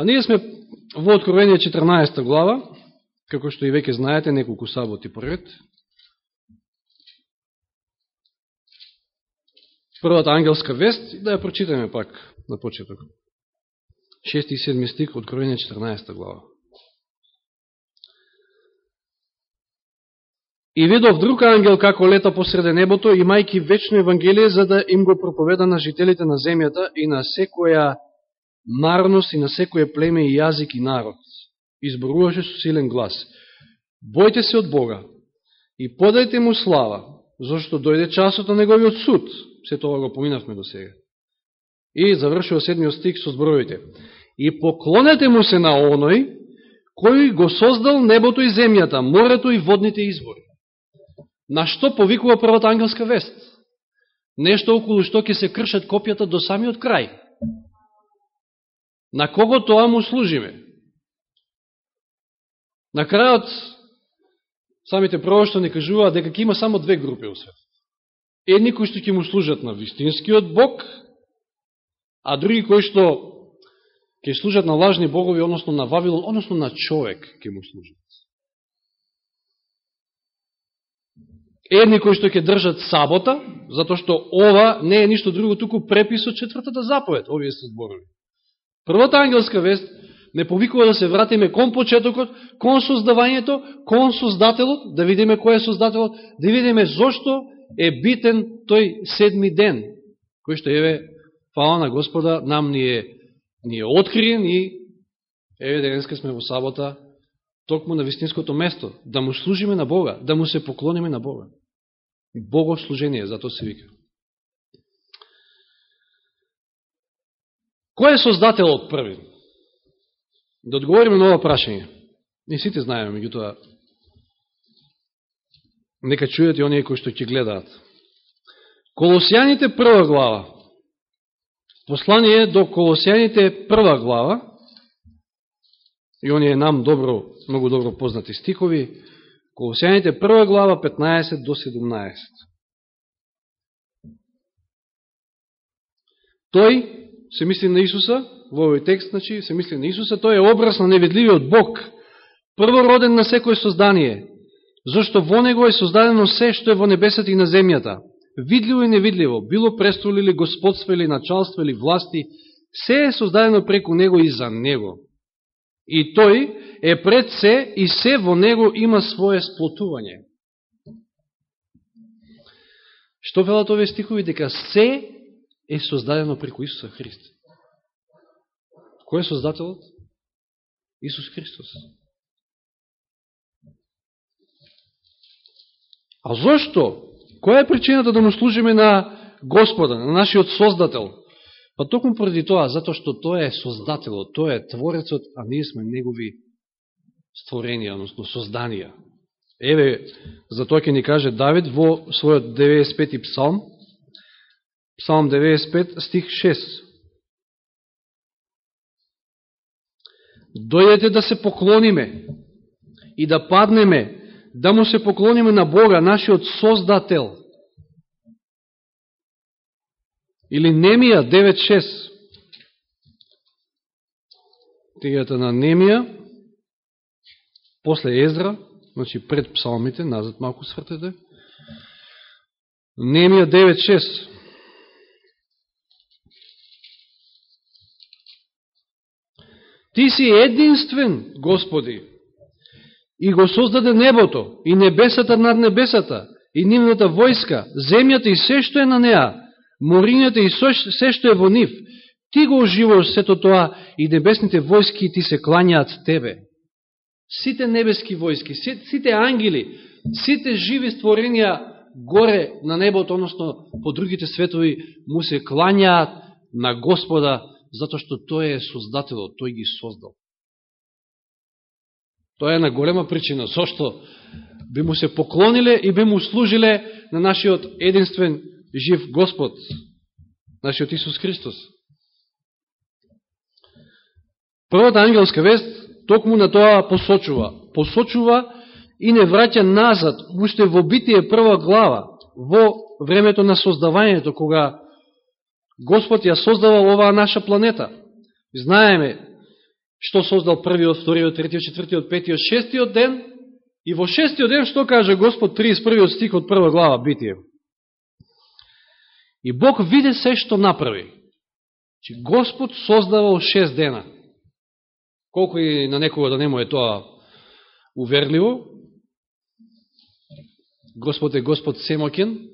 А ние сме во Откровение 14 глава, како што и веќе знаете, неколку саботи поред. Првата ангелска вест, да ја прочитаме пак на почеток. 6 и 7 стих, Откровение 14 глава. И видов друг ангел како лета посреде небото, имајки вечно Евангелие, за да им го проповеда на жителите на земјата и на секоја народност и на секоје племе и јазик и народ. Изборуваше со силен глас. Бојте се од Бога и подајте му слава, зашто дојде часот на неговиот суд. Се тоа го поминавме до сега. И завршува седмиот стик со зборовите. И поклонете му се на оној, кој го создал небото и земјата, морето и водните извори. На што повикува првата ангелска вест? Нешто околу што ќе се кршат копјата до самиот крај. На кого тоа му служиме? На крајот, самите што не кажуваат дека ќе има само две групи во свет. Едни кои што ќе му служат на вистинскиот Бог, а други кои што ќе служат на лажни богови, односно на Вавилон, односно на човек ќе му служат. Едни кои што ќе држат сабота, затоа што ова не е ништо друго, туку препис од четвртата заповед, овие се зборови. Првата ангелска вест не повикува да се вратиме кон почетокот, кон создавањето, кон создателот, да видиме кој е создателот, да видиме зошто е битен тој седми ден, кој што еве, фала на Господа, нам ни е, ни е откриен и еве денеска сме во сабота, токму на вистинското место, да му служиме на Бога, да му се поклониме на Бога. Богослужение, зато се вика. Кој е создателот први? Да одговориме на ова прашање. Не сите знаеме, меѓутоа, нека чујат и оние кои што ќе гледаат. Колосијаните прва глава. Послание до Колосијаните прва глава. И оние нам добро, многу добро познати стикови. Колосијаните прва глава 15 до 17. Тој се мисли на Исуса, во овој текст, значи, се мисли на Исуса, тој е образ на невидливиот Бог, првороден на секој создание, зашто во Него е создадено се што е во небесата и на земјата, видливо и невидливо, било престол или господство или началство или власти, се е создадено преку Него и за Него. И тој е пред се и се во Него има своје сплотување. Што велат овие стихови? Дека се е создадено преку Исуса Христ. Кој е создателот? Исус Христос. А зошто? Која е причината да му служиме на Господа, на нашиот Создател? Па токму поради тоа, затоа што Тој е Создателот, Тој е Творецот, а ние сме Негови створенија, односно созданија. Еве, за тоа ќе ни каже Давид во својот 95 псалм, Псалм 95, стих 6. Дојдете да се поклониме и да паднеме, да му се поклониме на Бога, нашиот Создател. Или Немија 9.6. Тегијата на Немија, после Езра, значи пред псалмите, назад малку свртете. Немија 9.6. Ти си единствен, Господи, и го создаде небото, и небесата над небесата, и нивната војска, земјата и се што е на неа, морињата и се што е во нив. Ти го оживуваш сето тоа и небесните војски ти се кланјаат Тебе. Сите небески војски, сите ангели, сите живи створенија горе на небото, односно по другите светови, му се кланјаат на Господа затоа што тој е создателот, тој ги создал. Тоа е на голема причина, Со што би му се поклониле и би му служиле на нашиот единствен жив Господ, нашиот Исус Христос. Првата ангелска вест токму на тоа посочува. Посочува и не враќа назад, уште во битие прва глава, во времето на создавањето, кога Господ ја создавал оваа наша планета. Знаеме, што создал првиот, вториот, третиот, четвртиот, петиот, шестиот ден, и во шестиот ден што каже Господ 31 стих од прва глава Битие. И Бог виде се што направи. Че Господ создавал шест дена. Колко и на некога да не му е тоа уверливо, Господ е Господ Семокен,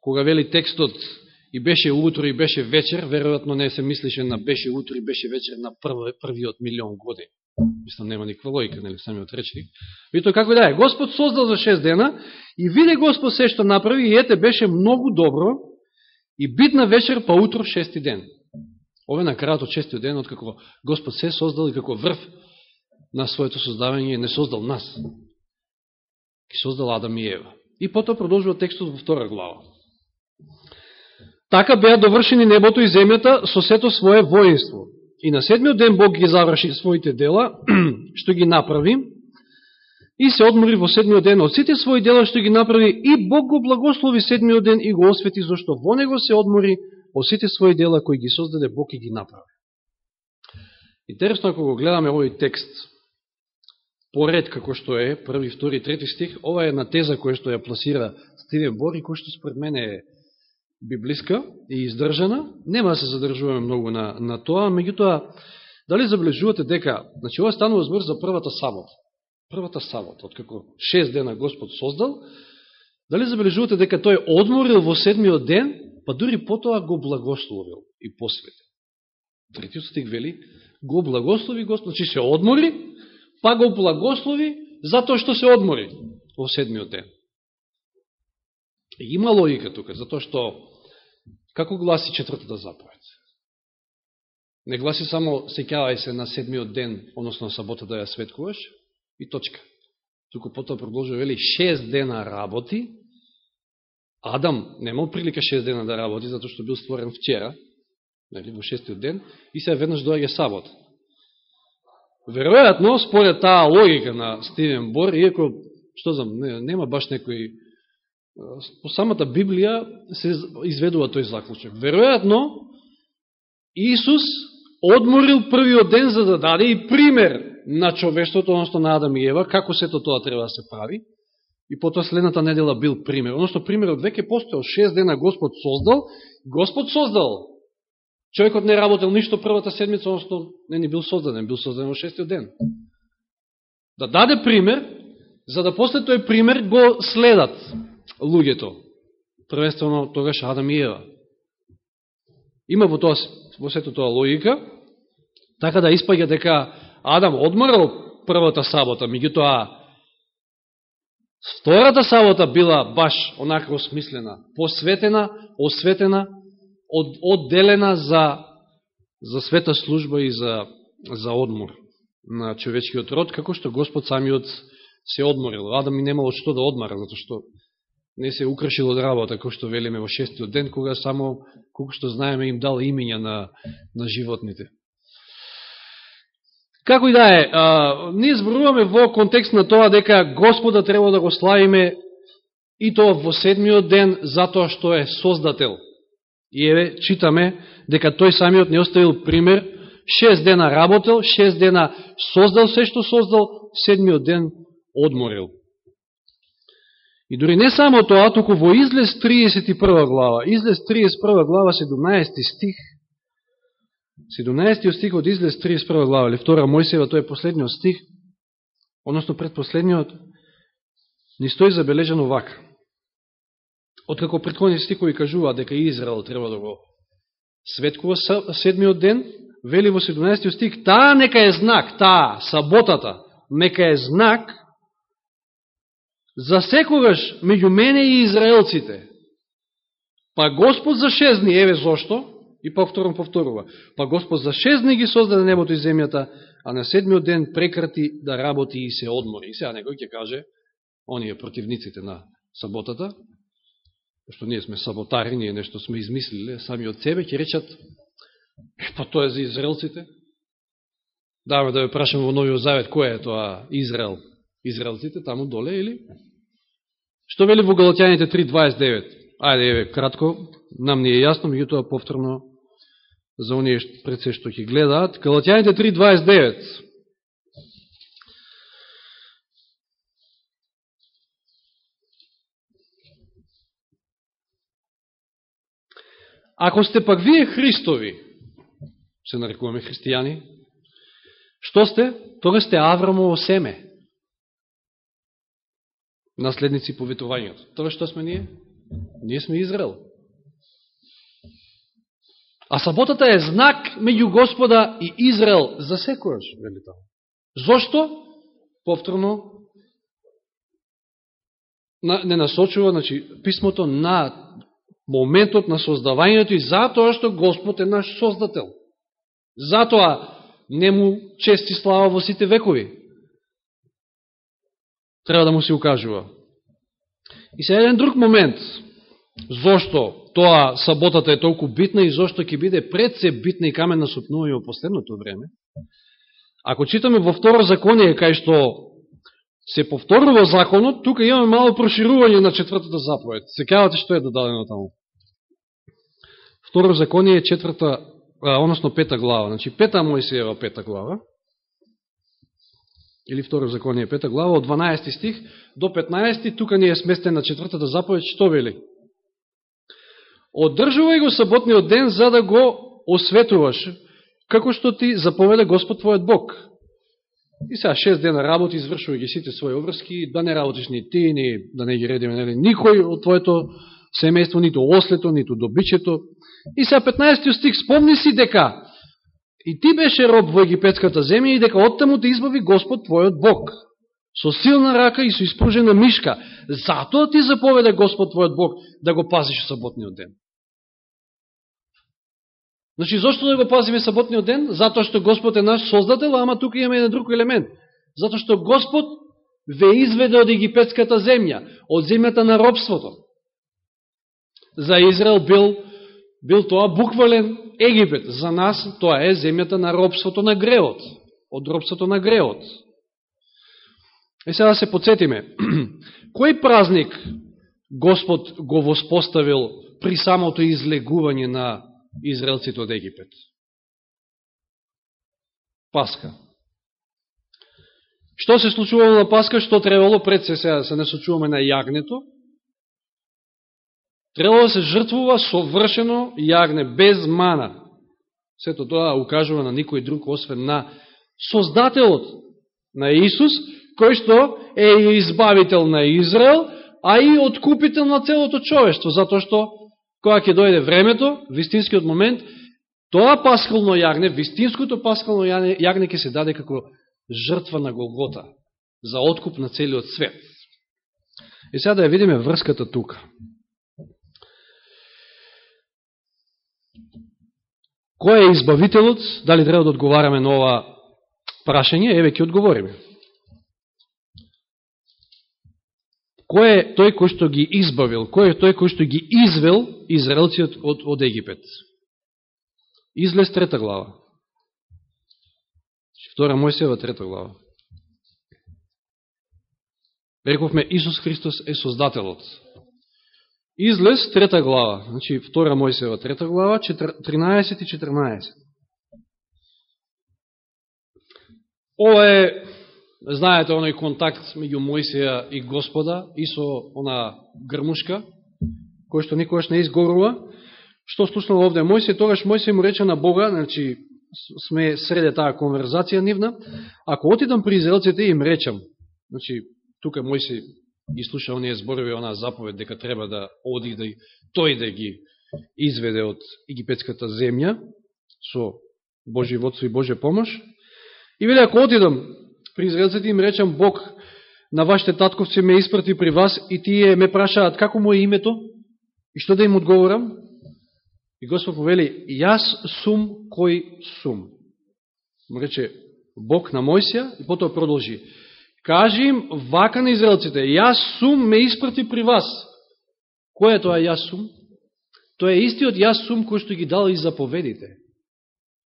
кога вели текстот и беше утро и беше вечер, веројатно не се мислише на беше утро и беше вечер на прв, првиот милион години. Мислам, нема никаква логика, нели, самиот речник. Вито тоа како да е, Господ создал за шест дена и виде Господ се што направи и ете беше многу добро и битна вечер па утро шести ден. Ове на крајот од шестиот ден, откако Господ се создал и како врв на своето создавање не создал нас. Ки создал Адам и Ева. И потоа продолжува текстот во втора глава. Така беа довршени небото и земјата со сето свое воинство. И на седмиот ден Бог ги заврши своите дела, што ги направи, и се одмори во седмиот ден од сите своји дела што ги направи, и Бог го благослови седмиот ден и го освети, зашто во него се одмори од сите своји дела кои ги создаде Бог и ги направи. Интересно, ако го гледаме овој текст, поред како што е, први, втори, трети стих, ова е една теза која што ја пласира Стивен Бор и која што според мене е библиска и издржана. Нема да се задржуваме многу на, на тоа, меѓутоа, дали забележувате дека, значи ова станува збор за првата сабота. Првата сабота, откако шест дена Господ создал, дали забележувате дека тој одморил во седмиот ден, па дури потоа го благословил и посветил. Третиот стих вели, го благослови Господ, значи се одмори, па го благослови затоа што се одмори во седмиот ден. Има логика тука, затоа што, како гласи четвртата заповед? Не гласи само секјавај се на седмиот ден, односно на сабота да ја светкуваш, и точка. Туку потоа продолжува, вели, шест дена работи, Адам немал прилика шест дена да работи, затоа што бил створен вчера, нели, во шестиот ден, и се веднаш доаѓа сабот. Веројатно, според таа логика на Стивен Бор, иако, што знам, нема баш некој по самата Библија се изведува тој заклучок. Веројатно, Исус одморил првиот ден за да даде и пример на човештвото, односто на Адам и Ева, како сето тоа треба да се прави. И потоа следната недела бил пример. Односто примерот веќе постоел. Шест дена Господ создал. Господ создал. Човекот не работел ништо првата седмица, односто не ни бил создаден, бил создаден во шестиот ден. Да даде пример, за да после тој пример го следат луѓето. првествено тогаш Адам и Ева. Има во, тоа, во сето тоа логика, така да испаѓа дека Адам одморал првата сабота, меѓутоа втората сабота била баш онака осмислена, посветена, осветена, од, одделена за, за света служба и за, за одмор на човечкиот род, како што Господ самиот се одморил. Адам и немало што да одмара, затоа што не се украшил од работа, кој што велиме во шестиот ден, кога само, колко што знаеме, им дал имења на, на животните. Како и да е, а, ние зборуваме во контекст на тоа дека Господа треба да го славиме и тоа во седмиот ден, затоа што е Создател. И еве, читаме дека тој самиот не оставил пример, шест дена работел, шест дена создал се што создал, седмиот ден одморил. И дори не само тоа, туку во Излез 31 глава, Излез 31 глава, 17 стих, 17 стих од Излез 31 глава, или 2 Мојсева, тој е последниот стих, односно предпоследниот, ни стои забележано вака. Откако предходни стихови кажува дека Израел треба да го светкува седмиот ден, вели во 17 стих, таа нека е знак, таа, саботата, нека е знак за секогаш меѓу мене и израелците. Па Господ за шест дни, еве зошто, и повторно повторува. Па Господ за шест дни ги создаде небото и земјата, а на седмиот ден прекрати да работи и се одмори. И сега некој ќе каже, оние противниците на саботата, што ние сме саботари, ние нешто сме измислили сами од себе, ќе речат, е, па тоа е за израелците. Даваме да ја прашам во Новиот Завет, кој е тоа Израел? Израелците таму доле или? Што вели во Галатјаните 3.29? Ајде, еве, кратко, нам не е јасно, меѓутоа повторно за оние пред се што ќе гледаат. Галатјаните 3.29. Ако сте пак вие Христови, се нарекуваме христијани, што сте? Тога сте Аврамово семе. Наследници поветувањето. Тоа што сме ние? Ние сме Израел. А саботата е знак меѓу Господа и Израел за секојаш, вели тоа. Зошто? Повторно не насочува значи, писмото на моментот на создавањето и затоа што Господ е наш создател. Затоа не му чести слава во сите векови. Треба да му се укажува. И се еден друг момент, зошто тоа саботата е толку битна и зошто ќе биде пред се битна и камен на сопнување во последното време. Ако читаме во второ законие, кај што се повторува законот, тука имаме мало проширување на четвртата заповед. Секавате што е додадено таму. Второ законие четврта, а, односно пета глава. Значи, пета Мојсиева пета глава, или второ законие пета глава, од 12 стих до 15, тука ни е сместен на четвртата заповед, што вели? Одржувај го саботниот ден за да го осветуваш, како што ти заповеда Господ твојот Бог. И сега шест дена работи, извршувај ги сите своји обврски, да не работиш ни ти, ни да не ги редиме, нели, никој од твоето семејство, ниту ослето, ниту добичето. И сега 15 стих, спомни си дека и ти беше роб во египетската земја и дека оттаму те избави Господ твојот Бог со силна рака и со испружена мишка. Затоа ти заповеда Господ твојот Бог да го пазиш саботниот ден. Значи, зашто да го пазиме саботниот ден? Затоа што Господ е наш создател, ама тука имаме еден друг елемент. Затоа што Господ ве изведе од египетската земја, од земјата на робството. За Израел бил, бил тоа буквален Египет. За нас тоа е земјата на робството на греот. Од робството на греот. Е сега да се подсетиме. Кој празник Господ го воспоставил при самото излегување на израелците од Египет? Паска. Што се случувало на Паска, што требало пред се сега да се не случуваме на јагнето? Требало да се жртвува совршено јагне, без мана. Сето тоа укажува на никој друг, освен на Создателот на Исус, кој што е избавител на Израел, а и откупител на целото човештво, затоа што кога ќе дојде времето, вистинскиот момент, тоа паскално јагне, вистинското паскално јагне ќе се даде како жртва на Голгота, за откуп на целиот свет. И сега да ја видиме врската тука. Кој е избавителот? Дали треба да одговараме на ова прашање? Еве ќе одговориме. Кој е тој кој што ги избавил? Кој е тој кој што ги извел Израелците од, од Египет? Излез трета глава. Втора Мојсева трета глава. Рековме Исус Христос е Создателот. Излез трета глава, значи втора Мојсева трета глава, 13 и 14. Ова е знаете, оној контакт меѓу Мојсија и Господа и со она грмушка, кој што никогаш не изгорува. Што слушнал овде Мојсија, тогаш Мојсија му рече на Бога, значи сме среде таа конверзација нивна, ако отидам при израелците им речам, значи тука Мојсија ги слуша оние зборови, она заповед дека треба да оди да тој да ги изведе од египетската земја со Божи водство и Божја помош. И вели, ако отидам при израелците им речам Бог на вашите татковци ме испрати при вас и тие ме прашаат како му е името и што да им одговорам? И Господ повели, јас сум кој сум. Му рече Бог на Мојсија и потоа продолжи. Кажи им вака на израелците, јас сум ме испрати при вас. Кој е тоа јас сум? Тоа е истиот јас сум кој што ги дал и заповедите.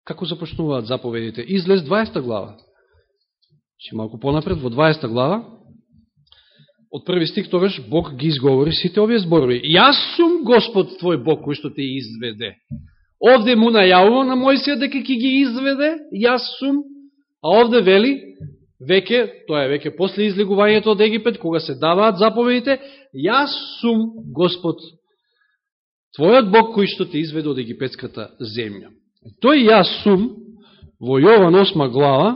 Како започнуваат заповедите? Излез 20 глава. Че малку понапред, во 20 глава, од први стик тогаш Бог ги изговори сите овие зборови. Јас сум Господ твој Бог кој што те изведе Овде му најавува на Мојсија дека ќе ги изведе, јас сум, а овде вели, веќе, тоа е веќе после излегувањето од Египет, кога се даваат заповедите, јас сум Господ, твојот Бог кој што те изведе од египетската земја. Тој јас сум, во Јован 8 глава,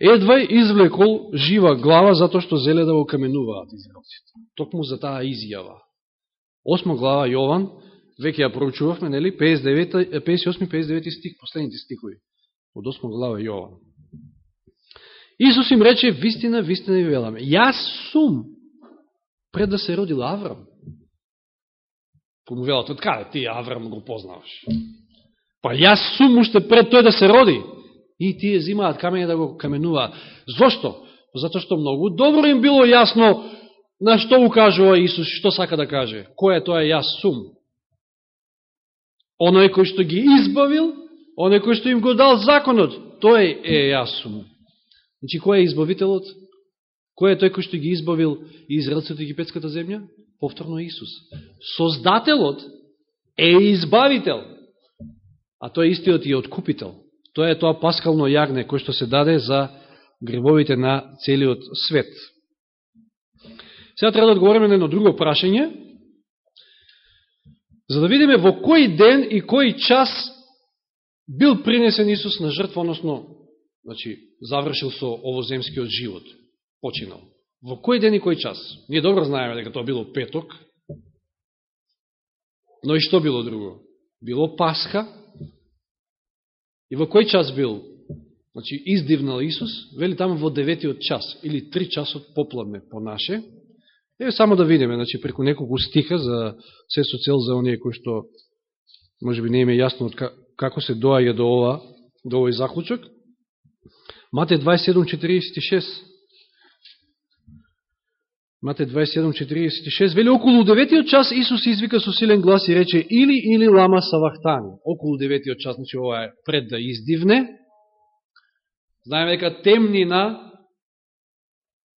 едвај извлекол жива глава затоа што зеле да го каменуваат израелците. Токму за таа изјава. Осма глава Јован, веќе ја проучувавме, нели, 58-59 стих, последните стихови, од 8 глава Јован. Исус им рече, вистина, вистина ви веламе. Јас сум, пред да се родил Аврам. Кому велат, од каде ти Аврам го познаваш? Па јас сум уште пред тој да се роди. И тие зимаат камење да го каменуваат. Зошто? Зато што многу добро им било јасно на што укажува Исус, што сака да каже. Кој е тоа јас сум? Оној кој што ги избавил, оној кој што им го дал законот, тој е јас сум. Значи, кој е избавителот? Кој е тој кој што ги избавил Израелците египетската земја? Повторно Исус. Создателот е избавител, а тој истиот и откупител. Тоа е тоа паскално јагне кој што се даде за гребовите на целиот свет. Сега треба да одговориме на едно друго прашање, за да видиме во кој ден и кој час бил принесен Исус на жртва, односно, значи, завршил со овоземскиот живот, починал. Во кој ден и кој час? Ние добро знаеме дека тоа било петок, но и што било друго? Било Пасха, и во кој час бил? Значи, издивнал Исус, вели таму во деветиот час, или три часот попладне по наше, Еве само да видиме, значи, преку неколку стиха за се со цел за оние кои што може би не име јасно од како се доаѓа до ова, до овој заклучок. Мате 27.46 Мате 27.46 Вели околу деветиот час Исус извика со силен глас и рече или или лама савахтани. Околу деветиот час, значи ова е пред да издивне. Знаеме дека темнина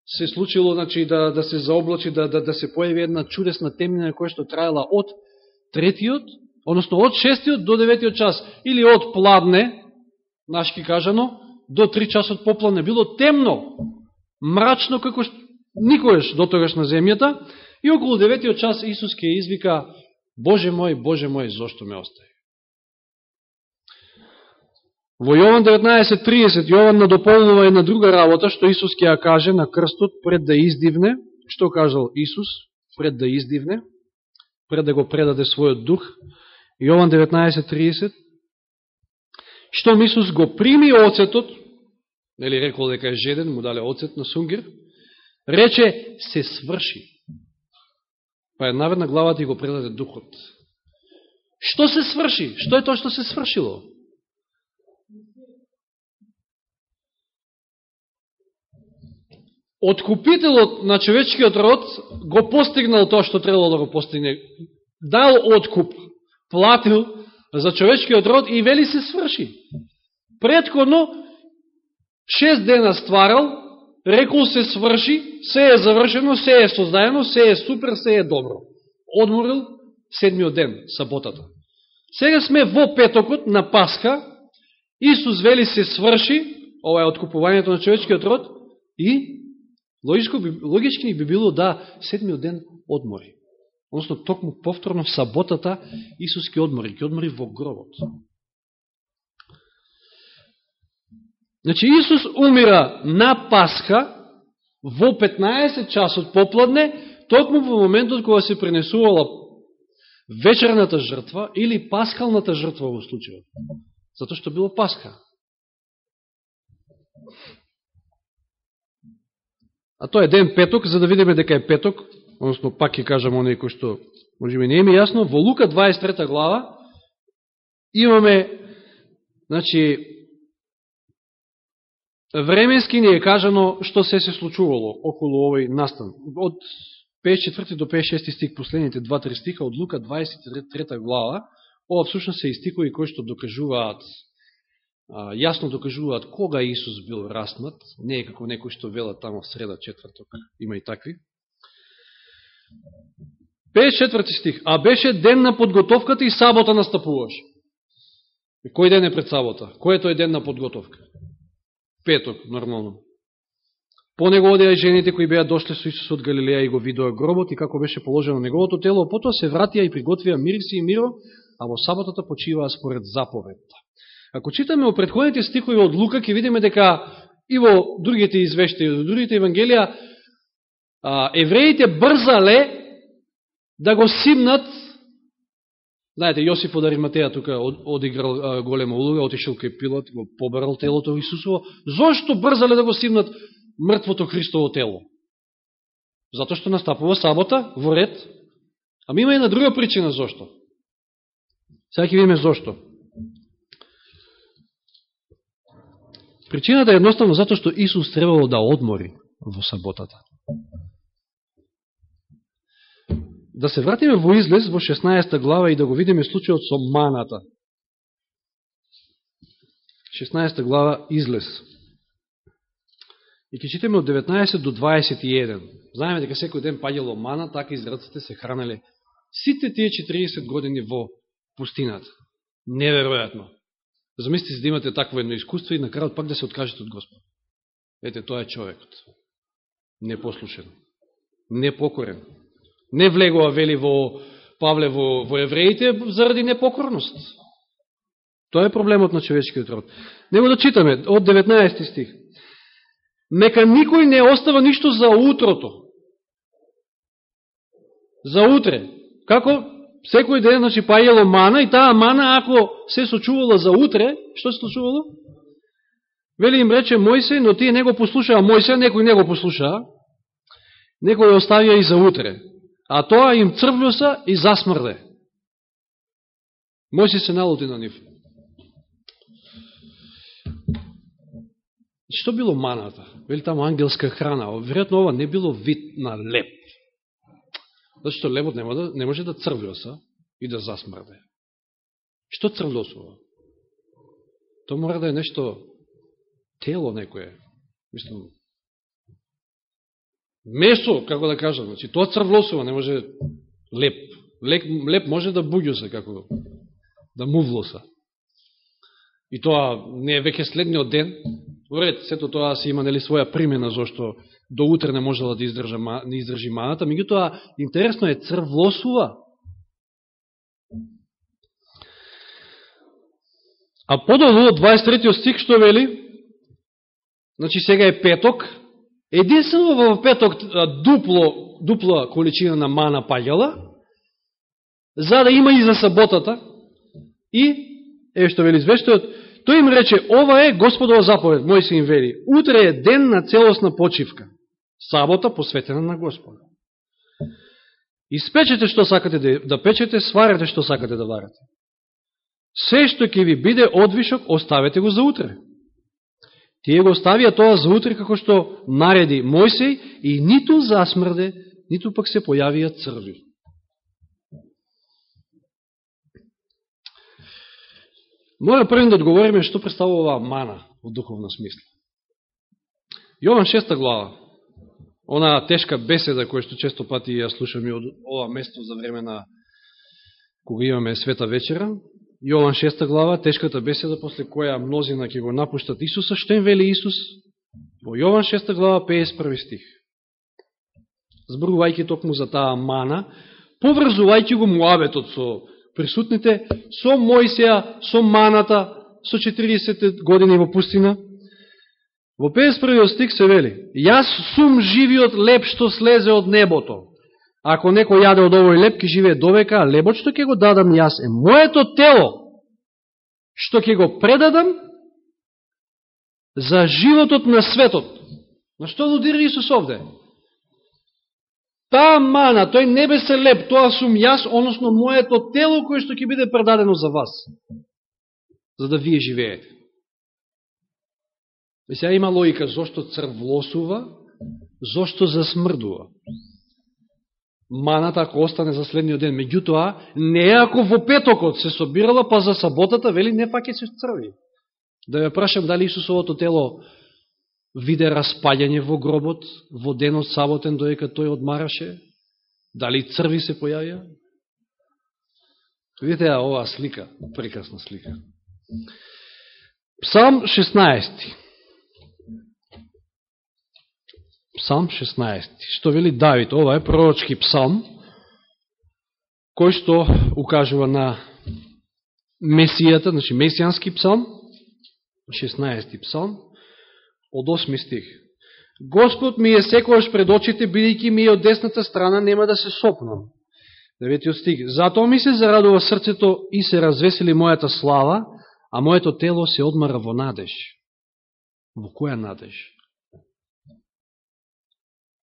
се случило значи, да, да се заоблачи, да, да, да се појави една чудесна темнина која што траела од третиот, односно од шестиот до деветиот час, или од пладне, нашки кажано, до три часот попладне. Било темно, мрачно, како што никојаш до тогаш на земјата, и околу деветиот час Исус ќе извика Боже мој, Боже мој, зошто ме остави? Во Јован 19.30 Јован надополнува една друга работа, што Исус ќе ја каже на крстот пред да издивне. Што кажал Исус пред да издивне? Пред да го предаде својот дух. Јован 19.30 Што Исус го прими оцетот, нели рекол дека е жеден, му дале оцет на сунгир, рече се сврши. Па е наведна главата и го предаде духот. Што се сврши? Што е тоа што се свршило? откупителот на човечкиот род го постигнал тоа што требало да го постигне. Дал откуп, платил за човечкиот род и вели се сврши. Предходно, шест дена стварал, рекол се сврши, се е завршено, се е создаено, се е супер, се е добро. Одморил седмиот ден, саботата. Сега сме во петокот на Пасха, Исус вели се сврши, ова е откупувањето на човечкиот род, и Логичко, логички би било да седмиот ден одмори. Односно, токму повторно в саботата Исус ке одмори, ке одмори во гробот. Значи, Исус умира на Пасха во 15 часот попладне, токму во моментот кога се пренесувала вечерната жртва или пасхалната жртва во случајот. Зато што било Пасха. А тоа е ден петок, за да видиме дека е петок, односно пак ќе кажам оние кои што може би не е ми јасно, во Лука 23 глава имаме, значи, временски ни е кажано што се се случувало околу овој настан. Од 54 до 56 стих, последните 2-3 стиха од Лука 23 глава, ова всушност се истикови кои што докажуваат јасно докажуваат кога Исус бил раснат, не е како некој што велат тамо среда, четврток, има и такви. 54 стих. А беше ден на подготовката и сабота настапуваше. Кој ден е пред сабота? Кој е тој ден на подготовка? Петок, нормално. По него одеа жените кои беа дошле со Исус од Галилеја и го видоа гробот и како беше положено неговото тело, потоа се вратија и приготвија мириси и миро, а во саботата почиваа според заповедта. Ако читаме о предходните стихови од Лука, ќе видиме дека и во другите извештаи, во другите евангелија, евреите брзале да го симнат Знаете, Јосиф од Ариматеја тука одиграл голема улога, отишел кај Пилат, го побарал телото Исусово. Зошто брзале да го симнат мртвото Христово тело. Затоа што настапува сабота во ред. Ама има една друга причина зошто. Сега ќе видиме зошто. Причината е едноставно затоа што Исус требало да одмори во саботата. Да се вратиме во излез во 16 глава и да го видиме случајот со маната. 16 глава излез. И ќе читаме од 19 до 21. Знаеме дека секој ден паѓало мана, така израците се хранеле сите тие 40 години во пустината. Неверојатно. Замислите се да имате такво едно искуство и на крајот пак да се откажете од Господ. Ете, тоа е човекот. Непослушен. Непокорен. Не влегува, вели во Павле во, во евреите, заради непокорност. Тоа е проблемот на човечкиот род. Него да читаме од 19 стих нека никој не остава ништо за утрото. За утре. Како секој ден, значи, пајело мана и таа мана, ако се сочувала за утре, што се сочувало? Вели им рече Мојсе, но тие не го послушаа Мојсе, некој не го послушаа, некој оставија и за утре. А тоа им црвлюса и засмрде. Мојсе се налути на нив. Што било маната? Вели таму ангелска храна. Веројатно ова не било вид на леп. Зашто лепот не, може, не може да црвлюса и да засмрде. Што црвлюсува? То мора да е нешто тело некое. Мислам, месо, како да кажам. Значи, тоа црвлосува, не може леп. Леп, леп може да буѓуса, како да му влоса. И тоа не е веќе следниот ден, Во ред, сето тоа се има нели своја примена зашто до утре не можела да издржа не издржи маната, меѓутоа интересно е црвлосува. А подолу од 23 стих што вели? Значи сега е петок. Единствено во петок дупло, дупла количина на мана паѓала, за да има и за саботата. И, е што вели извештајот, Тој им рече, ова е Господова заповед, мој се им вери. Утре е ден на целосна почивка. Сабота посветена на Господа. Испечете што сакате да, да печете, сварете што сакате да варате. Се што ќе ви биде одвишок, оставете го за утре. Тие го оставија тоа за утре како што нареди Мојсей и ниту засмрде, ниту пак се појавија црви. Мора првен да одговориме што представува мана во духовна смисла. Јован 6 глава, она тешка беседа која што често пати ја слушаме од ова место за време на кога имаме света вечера, Јован 6 глава, тешката беседа после која мнозина ќе го напуштат Исуса, што им вели Исус? Во Јован 6 глава, 51 стих. Зборувајќи токму за таа мана, поврзувајќи го муабетот со присутните со Мојсија, со маната, со 40 години во пустина. Во 51 стих се вели, Јас сум живиот леп што слезе од небото. Ако некој јаде од овој леп, ке живее довека, а лебот што ќе го дадам јас е моето тело, што ќе го предадам за животот на светот. На што лудира Исус овде? Таа мана, тој небесе леп, тоа сум јас, односно моето тело кое што ќе биде предадено за вас, за да вие живеете. И сега има логика, зошто црвлосува, зошто засмрдува. Маната ако остане за следниот ден, меѓутоа, не ако во петокот се собирала, па за саботата, вели, не пак се црви. Да ја прашам дали Исусовото тело виде распаѓање во гробот во денот саботен доека тој одмараше, Дали црви се појавија? Видите ја оваа слика, прекрасна слика. Псалм 16. Псалм 16. Што вели Давид? Ова е пророчки псалм, кој што укажува на Месијата, значи Месијански псалм, 16 псалм, од 8 стих. Господ ми е секојаш пред очите, бидејќи ми е од десната страна, нема да се сопнам. Деветиот стих. Затоа ми се зарадува срцето и се развесели мојата слава, а моето тело се одмара во надеж. Во која надеж?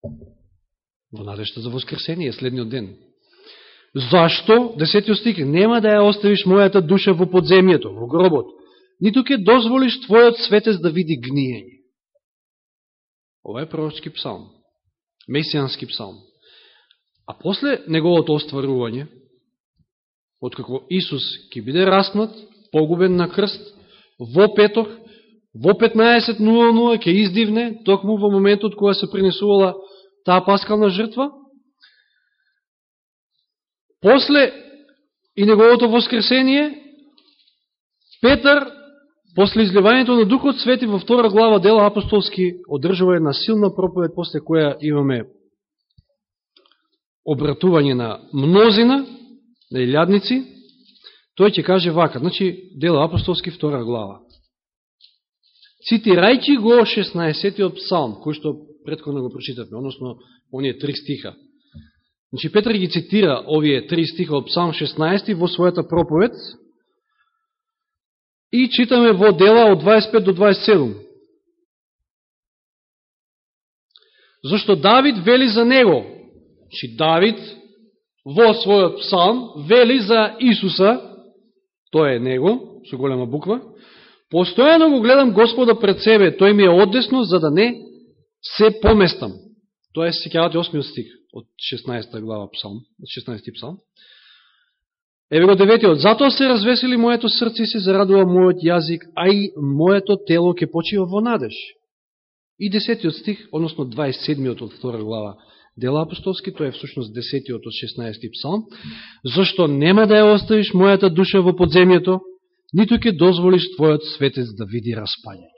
Во надежта за воскресение, следниот ден. Зашто? Десетиот стих. Нема да ја оставиш мојата душа во подземјето, во гробот, ниту ќе дозволиш твојот светец да види гниење. Ова е пророчки псалм. Месијански псалм. А после неговото остварување, откако Исус ќе биде раснат, погубен на крст, во петок, во 15.00 ќе издивне, токму во моментот кога се принесувала таа паскална жртва, после и неговото воскресение, Петар, после изливањето на Духот Свети во втора глава дела апостолски, одржува една силна проповед, после која имаме обратување на мнозина, на илјадници, тој ќе каже вака, значи, дела апостолски втора глава. Цитирајќи го 16-тиот псалм, кој што предходно го прочитавме, односно, оние три стиха. Значи, Петр ги цитира овие три стиха од псалм 16 во својата проповед и читаме во дела од 25 до 27. Зашто Давид вели за него, Значи Давид во својот псалм вели за Исуса, тој е него, со голема буква, постојано го гледам Господа пред себе, тој ми е одесно за да не се поместам. Тоа е сеќавате 8 стих од 16 глава псалм, од 16 псалм. Еве го деветиот. Затоа се развесели моето срце и се зарадува мојот јазик, а и моето тело ќе почива во надеж. И десетиот стих, односно 27 од втора глава Дела апостолски, тоа е всушност 10 од 16 псалм, Зошто нема да ја оставиш мојата душа во подземјето, ниту ќе дозволиш твојот светец да види распаѓање.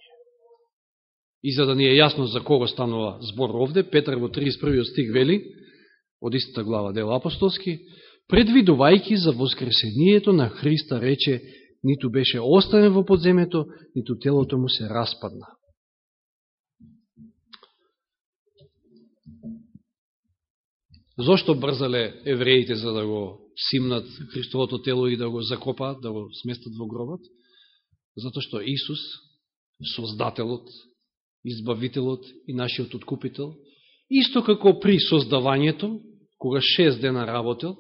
И за да ни е јасно за кого станува збор овде, Петар во 31 стих вели, од истата глава дел апостолски, предвидувајки за воскресението на Христа рече, ниту беше оставен во подземето, ниту телото му се распадна. Зошто брзале евреите за да го симнат Христовото тело и да го закопаат, да го сместат во гробот? Зато што Исус, Создателот, Избавителот и нашиот Откупител, исто како при создавањето, кога шест дена работел,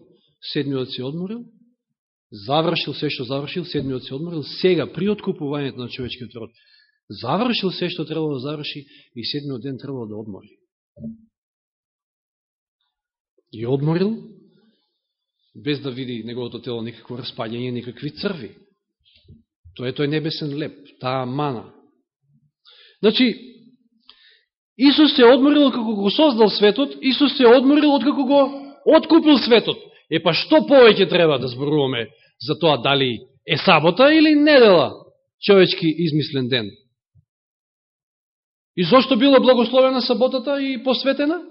седмиот се одморил, завршил се што завршил, седмиот се одморил, сега при откупувањето на човечкиот род, завршил се што требало да заврши и седмиот ден требало да одмори и одморил, без да види неговото тело никакво распаѓање, никакви црви. Тоа е тој небесен леп, таа мана. Значи, Исус се одморил како го создал светот, Исус се одморил од како го откупил светот. Е па што повеќе треба да зборуваме за тоа дали е сабота или недела, човечки измислен ден? И зошто била благословена саботата и посветена?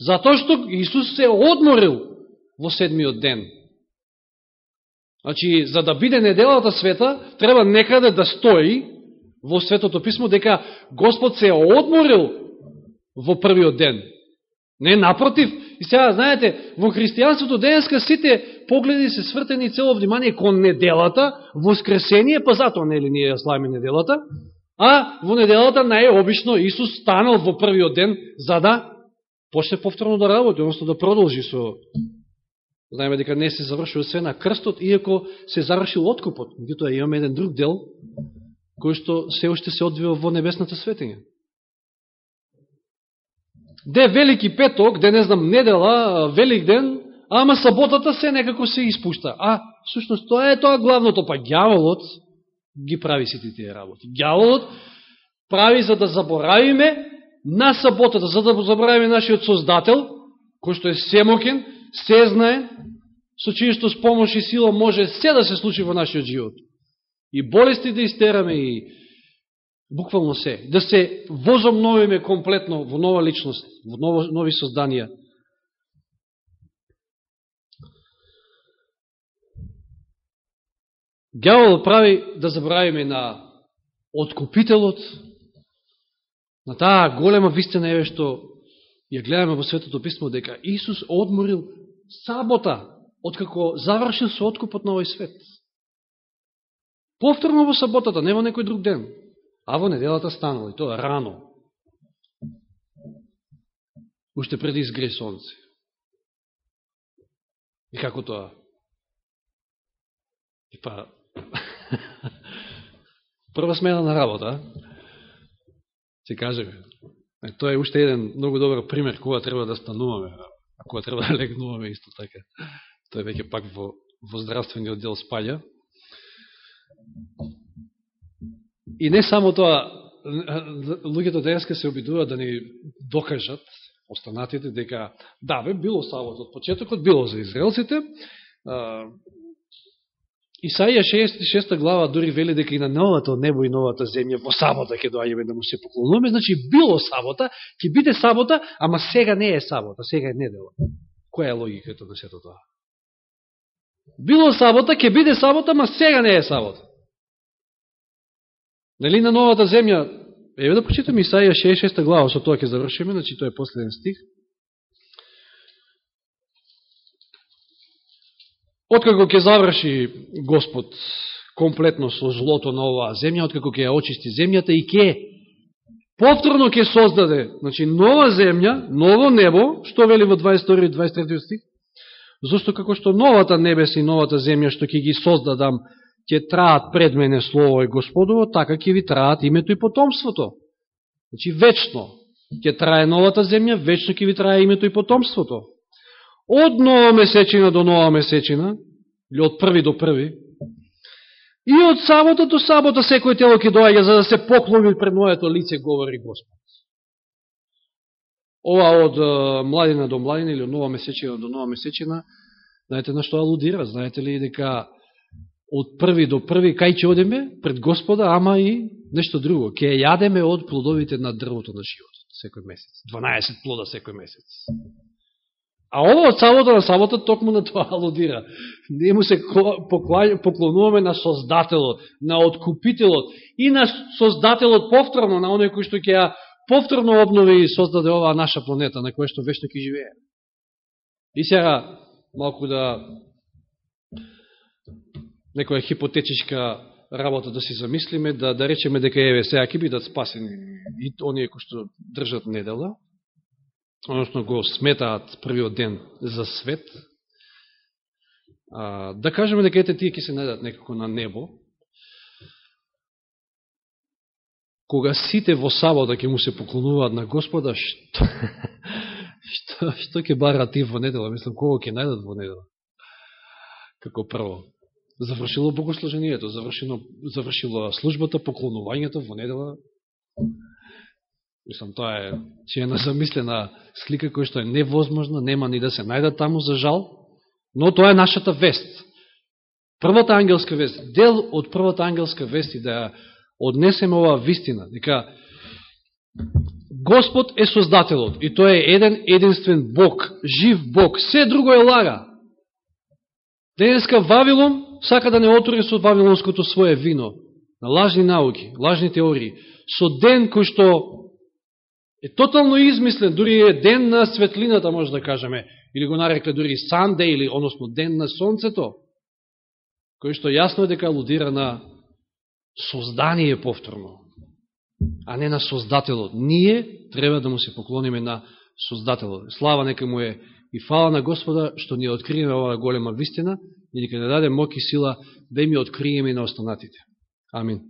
Затоа што Исус се одморил во седмиот ден. Значи, за да биде неделата света, треба некаде да стои во Светото Писмо дека Господ се одморил во првиот ден. Не, напротив. И сега, знаете, во христијанството денеска сите погледи се свртени цело внимание кон неделата, воскресение, па затоа не ли ние ја славиме неделата, а во неделата најобично Исус станал во првиот ден за да почне повторно да работи, односно да продолжи со... Знаеме дека не се завршува све на крстот, иако се завршил откупот. Меѓутоа имаме еден друг дел, кој што се уште се одвива во небесната светење. Де Велики Петок, де не знам недела, Велик ден, ама саботата се некако се испушта. А, всушност, тоа е тоа главното, па гјаволот ги прави сите тие работи. Гјаволот прави за да заборавиме на саботата, за да заборавиме нашиот Создател, кој што е семокен, се знае, со чиј што с помош и сила може се да се случи во нашиот живот. И болести да истераме, и буквално се. Да се возомновиме комплетно во нова личност, во ново, нови созданија. Гјавол прави да забравиме на откупителот, на таа голема вистина е што ја гледаме во Светото Писмо, дека Исус одморил сабота, откако завршил со откупот на овој свет. Повторно во саботата, не во некој друг ден, а во неделата станало, и тоа рано. Уште преди изгре сонце. И како тоа? И па, Прва смена на работа, се кажеме. Тоа е уште еден многу добар пример кога треба да стануваме, а кога треба да легнуваме исто така. Тоа е веќе пак во, во здравствениот дел спаја. И не само тоа, луѓето денеска се обидуваат да ни докажат, останатите, дека да, бе, било од почетокот, било за израелците, Исаија 66 глава дури вели дека и на новото небо и новата земја во сабота ќе доаѓаме да му се поклонуваме, значи било сабота, ќе биде сабота, ама сега не е сабота, сега е недела. Која е логиката на сето тоа? Било сабота, ќе биде сабота, ама сега не е сабота. Нели на новата земја, еве да прочитаме Исаија 66 глава, со тоа ќе завршиме, значи тоа е последен стих. Откако ќе заврши Господ комплетно со злото на оваа земја, откако ќе ја очисти земјата и ќе повторно ќе создаде, значи нова земја, ново небо, што вели во 22 и 23 стих, зошто како што новата небес и новата земја што ќе ги создадам, ќе траат пред мене слово и Господово, така ќе ви траат името и потомството. Значи вечно ќе трае новата земја, вечно ќе ви трае името и потомството од нова месечина до нова месечина, или од први до први, и од сабота до сабота секој тело ќе доаѓа за да се поклони пред моето лице, говори Господ. Ова од младина до младина или од нова месечина до нова месечина, знаете на што алудира? Знаете ли дека од први до први, кај ќе одеме? Пред Господа, ама и нешто друго. Ке јадеме од плодовите на дрвото на животот секој месец. 12 плода секој месец. А ова од сабота на сабота токму на тоа алудира. Ние му се поклонуваме на Создателот, на Откупителот и на Создателот повторно, на оној кој што ќе ја повторно обнови и создаде оваа наша планета, на која што вечно ќе живее. И сега, малку да некоја хипотетичка работа да си замислиме, да, да речеме дека еве сега ќе бидат спасени и оние кои што држат недела, односно го сметаат првиот ден за свет, а, да кажеме дека ете тие ќе се најдат некако на небо, кога сите во сабота ќе му се поклонуваат на Господа, што, што, што ќе барат и во недела? Мислам, кого ќе најдат во недела? Како прво. Завршило богослужението, завршило, завршило службата, поклонувањето во недела. Мислам, тоа е че е замислена слика која што е невозможна, нема ни да се најда таму за жал, но тоа е нашата вест. Првата ангелска вест, дел од првата ангелска вест и да однесеме оваа вистина, дека Господ е Создателот и тој е еден единствен Бог, жив Бог, се друго е лага. Денеска Вавилон сака да не отвори со вавилонското свое вино, на лажни науки, лажни теории, со ден кој што е тотално измислен, дури е ден на светлината, може да кажеме, или го нарекле дури Санде, или односно ден на Сонцето, кој што јасно е дека алудира на создание повторно, а не на Создателот. Ние треба да му се поклониме на Создателот. Слава нека му е и фала на Господа што ни откриеме оваа голема вистина и дека не даде мок и сила да им ја откриеме на останатите. Амин.